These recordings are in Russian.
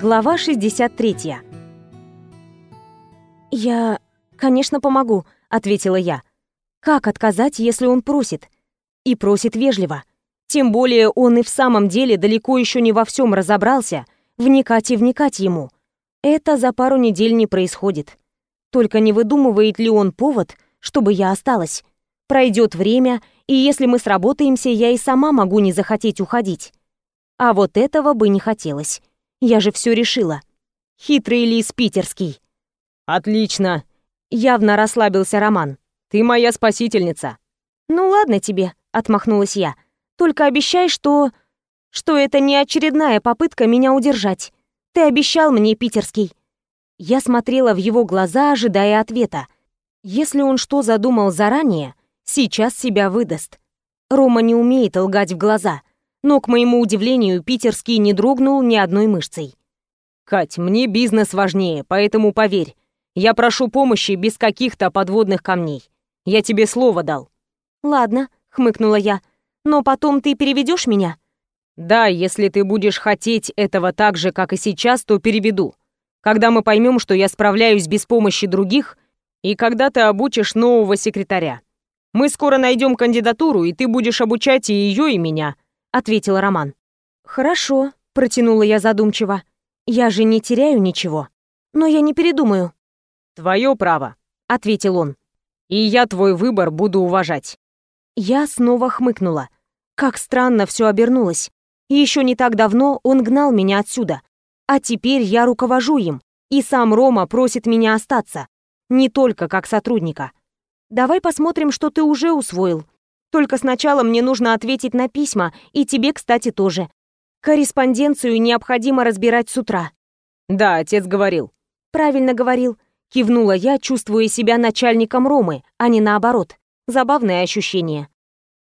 Глава 63. «Я, конечно, помогу», — ответила я. «Как отказать, если он просит?» И просит вежливо. Тем более он и в самом деле далеко еще не во всем разобрался, вникать и вникать ему. Это за пару недель не происходит. Только не выдумывает ли он повод, чтобы я осталась? Пройдет время, и если мы сработаемся, я и сама могу не захотеть уходить. А вот этого бы не хотелось. Я же все решила. Хитрый лис питерский. Отлично. Явно расслабился Роман. Ты моя спасительница. Ну ладно тебе, отмахнулась я. Только обещай, что... Что это не очередная попытка меня удержать. Ты обещал мне, питерский. Я смотрела в его глаза, ожидая ответа. Если он что задумал заранее, сейчас себя выдаст. Рома не умеет лгать в глаза но, к моему удивлению, питерский не дрогнул ни одной мышцей. «Кать, мне бизнес важнее, поэтому поверь, я прошу помощи без каких-то подводных камней. Я тебе слово дал». «Ладно», — хмыкнула я, — «но потом ты переведешь меня?» «Да, если ты будешь хотеть этого так же, как и сейчас, то переведу. Когда мы поймем, что я справляюсь без помощи других, и когда ты обучишь нового секретаря. Мы скоро найдем кандидатуру, и ты будешь обучать и ее, и меня, — ответил Роман. «Хорошо», — протянула я задумчиво. «Я же не теряю ничего. Но я не передумаю». «Твое право», — ответил он. «И я твой выбор буду уважать». Я снова хмыкнула. Как странно все обернулось. Еще не так давно он гнал меня отсюда. А теперь я руковожу им. И сам Рома просит меня остаться. Не только как сотрудника. Давай посмотрим, что ты уже усвоил, только сначала мне нужно ответить на письма, и тебе, кстати, тоже. Корреспонденцию необходимо разбирать с утра». «Да, отец говорил». «Правильно говорил». Кивнула я, чувствуя себя начальником Ромы, а не наоборот. Забавное ощущение.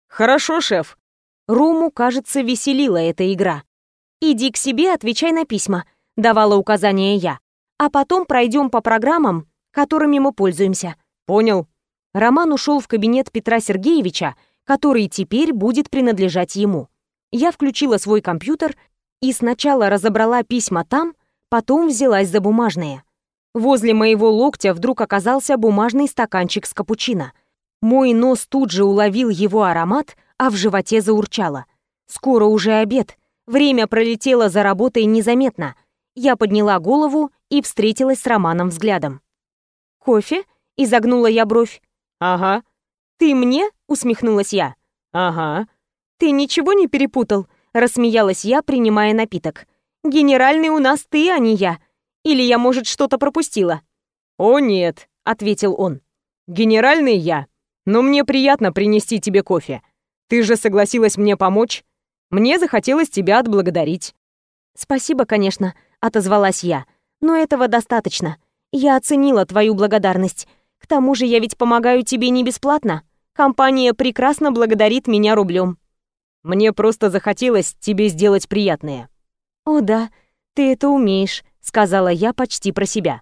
«Хорошо, шеф». Рому, кажется, веселила эта игра. «Иди к себе, отвечай на письма», — давала указания я. «А потом пройдем по программам, которыми мы пользуемся». «Понял». Роман ушел в кабинет Петра Сергеевича, который теперь будет принадлежать ему. Я включила свой компьютер и сначала разобрала письма там, потом взялась за бумажные. Возле моего локтя вдруг оказался бумажный стаканчик с капучино. Мой нос тут же уловил его аромат, а в животе заурчало. Скоро уже обед. Время пролетело за работой незаметно. Я подняла голову и встретилась с Романом взглядом. «Кофе?» — изогнула я бровь. «Ага», «Ты мне?» — усмехнулась я. «Ага». «Ты ничего не перепутал?» — рассмеялась я, принимая напиток. «Генеральный у нас ты, а не я. Или я, может, что-то пропустила?» «О, нет», — ответил он. «Генеральный я. Но мне приятно принести тебе кофе. Ты же согласилась мне помочь. Мне захотелось тебя отблагодарить». «Спасибо, конечно», — отозвалась я. «Но этого достаточно. Я оценила твою благодарность. К тому же я ведь помогаю тебе не бесплатно». Компания прекрасно благодарит меня рублем. Мне просто захотелось тебе сделать приятное. О да, ты это умеешь, сказала я почти про себя.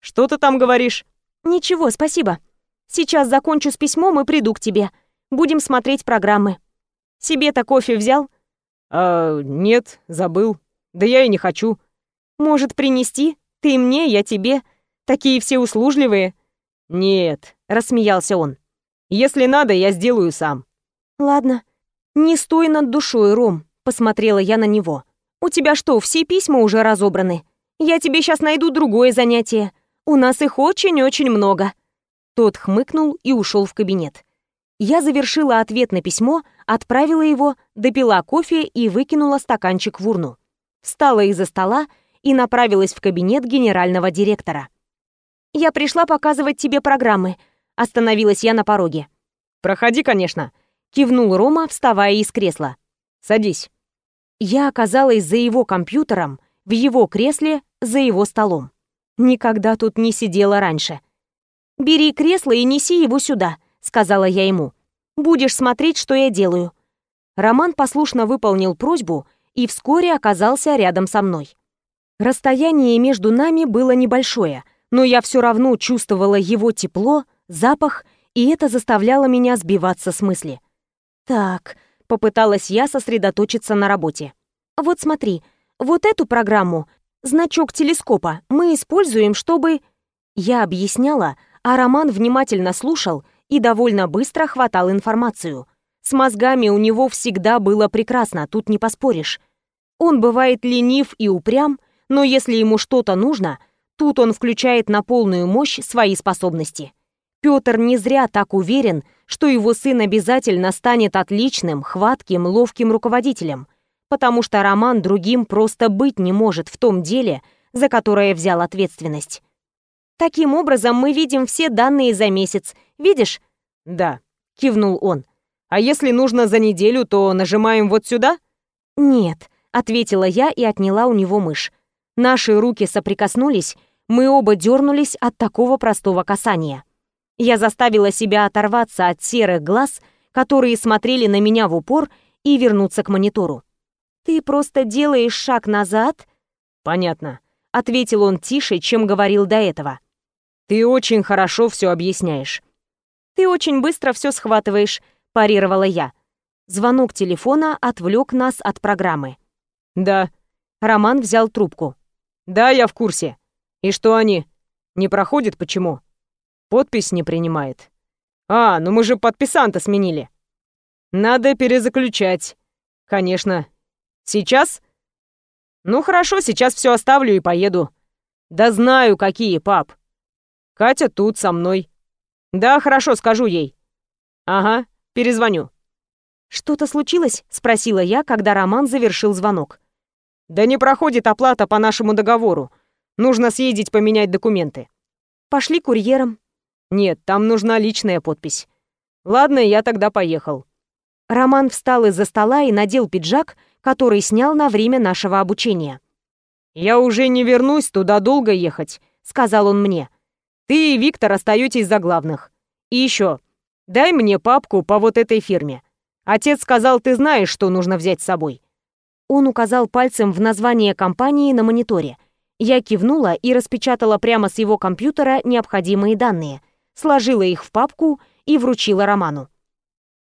Что ты там говоришь? Ничего, спасибо. Сейчас закончу с письмом и приду к тебе. Будем смотреть программы. Себе-то кофе взял? А, нет, забыл. Да я и не хочу. Может, принести? Ты мне, я тебе. Такие все услужливые. Нет, рассмеялся он. Если надо, я сделаю сам». «Ладно. Не стой над душой, Ром», — посмотрела я на него. «У тебя что, все письма уже разобраны? Я тебе сейчас найду другое занятие. У нас их очень-очень много». Тот хмыкнул и ушел в кабинет. Я завершила ответ на письмо, отправила его, допила кофе и выкинула стаканчик в урну. Встала из-за стола и направилась в кабинет генерального директора. «Я пришла показывать тебе программы», Остановилась я на пороге. «Проходи, конечно», — кивнул Рома, вставая из кресла. «Садись». Я оказалась за его компьютером, в его кресле, за его столом. Никогда тут не сидела раньше. «Бери кресло и неси его сюда», — сказала я ему. «Будешь смотреть, что я делаю». Роман послушно выполнил просьбу и вскоре оказался рядом со мной. Расстояние между нами было небольшое, но я все равно чувствовала его тепло, запах, и это заставляло меня сбиваться с мысли. Так, попыталась я сосредоточиться на работе. Вот смотри, вот эту программу Значок телескопа мы используем, чтобы...» Я объясняла, а Роман внимательно слушал и довольно быстро хватал информацию. С мозгами у него всегда было прекрасно, тут не поспоришь. Он бывает ленив и упрям, но если ему что-то нужно, тут он включает на полную мощь свои способности. Петр не зря так уверен, что его сын обязательно станет отличным, хватким, ловким руководителем, потому что Роман другим просто быть не может в том деле, за которое взял ответственность. Таким образом, мы видим все данные за месяц. Видишь? Да, кивнул он. А если нужно за неделю, то нажимаем вот сюда? Нет, ответила я и отняла у него мышь. Наши руки соприкоснулись, мы оба дернулись от такого простого касания. Я заставила себя оторваться от серых глаз, которые смотрели на меня в упор, и вернуться к монитору. «Ты просто делаешь шаг назад?» «Понятно», — ответил он тише, чем говорил до этого. «Ты очень хорошо все объясняешь». «Ты очень быстро все схватываешь», — парировала я. Звонок телефона отвлек нас от программы. «Да». Роман взял трубку. «Да, я в курсе. И что они? Не проходят почему? Подпись не принимает. А, ну мы же подписанта сменили. Надо перезаключать. Конечно. Сейчас? Ну хорошо, сейчас все оставлю и поеду. Да знаю, какие, пап. Катя тут со мной. Да, хорошо, скажу ей. Ага, перезвоню. «Что-то случилось?» — спросила я, когда Роман завершил звонок. «Да не проходит оплата по нашему договору. Нужно съездить поменять документы». «Пошли курьером». «Нет, там нужна личная подпись». «Ладно, я тогда поехал». Роман встал из-за стола и надел пиджак, который снял на время нашего обучения. «Я уже не вернусь туда долго ехать», — сказал он мне. «Ты и Виктор остаетесь за главных. И еще, дай мне папку по вот этой фирме. Отец сказал, ты знаешь, что нужно взять с собой». Он указал пальцем в название компании на мониторе. Я кивнула и распечатала прямо с его компьютера необходимые данные, сложила их в папку и вручила Роману.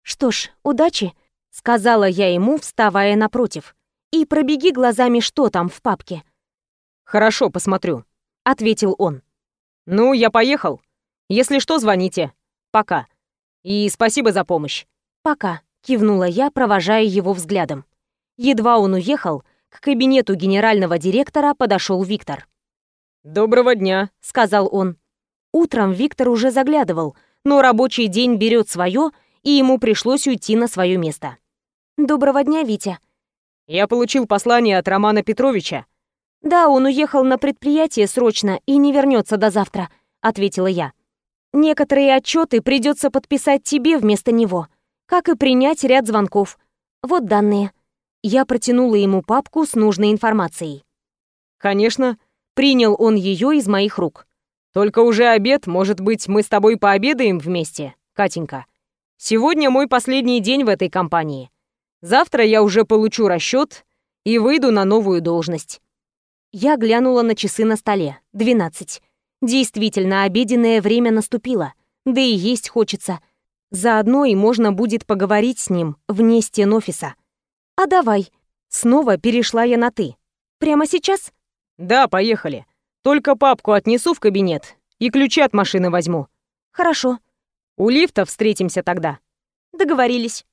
«Что ж, удачи», — сказала я ему, вставая напротив. «И пробеги глазами, что там в папке». «Хорошо, посмотрю», — ответил он. «Ну, я поехал. Если что, звоните. Пока. И спасибо за помощь». «Пока», — кивнула я, провожая его взглядом. Едва он уехал, к кабинету генерального директора подошел Виктор. «Доброго дня», — сказал он. Утром Виктор уже заглядывал, но рабочий день берет свое, и ему пришлось уйти на свое место. «Доброго дня, Витя». «Я получил послание от Романа Петровича». «Да, он уехал на предприятие срочно и не вернется до завтра», — ответила я. «Некоторые отчеты придется подписать тебе вместо него, как и принять ряд звонков. Вот данные». Я протянула ему папку с нужной информацией. «Конечно», — принял он ее из моих рук. «Только уже обед, может быть, мы с тобой пообедаем вместе, Катенька? Сегодня мой последний день в этой компании. Завтра я уже получу расчет и выйду на новую должность». Я глянула на часы на столе. Двенадцать. Действительно, обеденное время наступило. Да и есть хочется. Заодно и можно будет поговорить с ним вне стен офиса. «А давай». Снова перешла я на «ты». «Прямо сейчас?» «Да, поехали. Только папку отнесу в кабинет и ключи от машины возьму». «Хорошо». «У лифта встретимся тогда». «Договорились».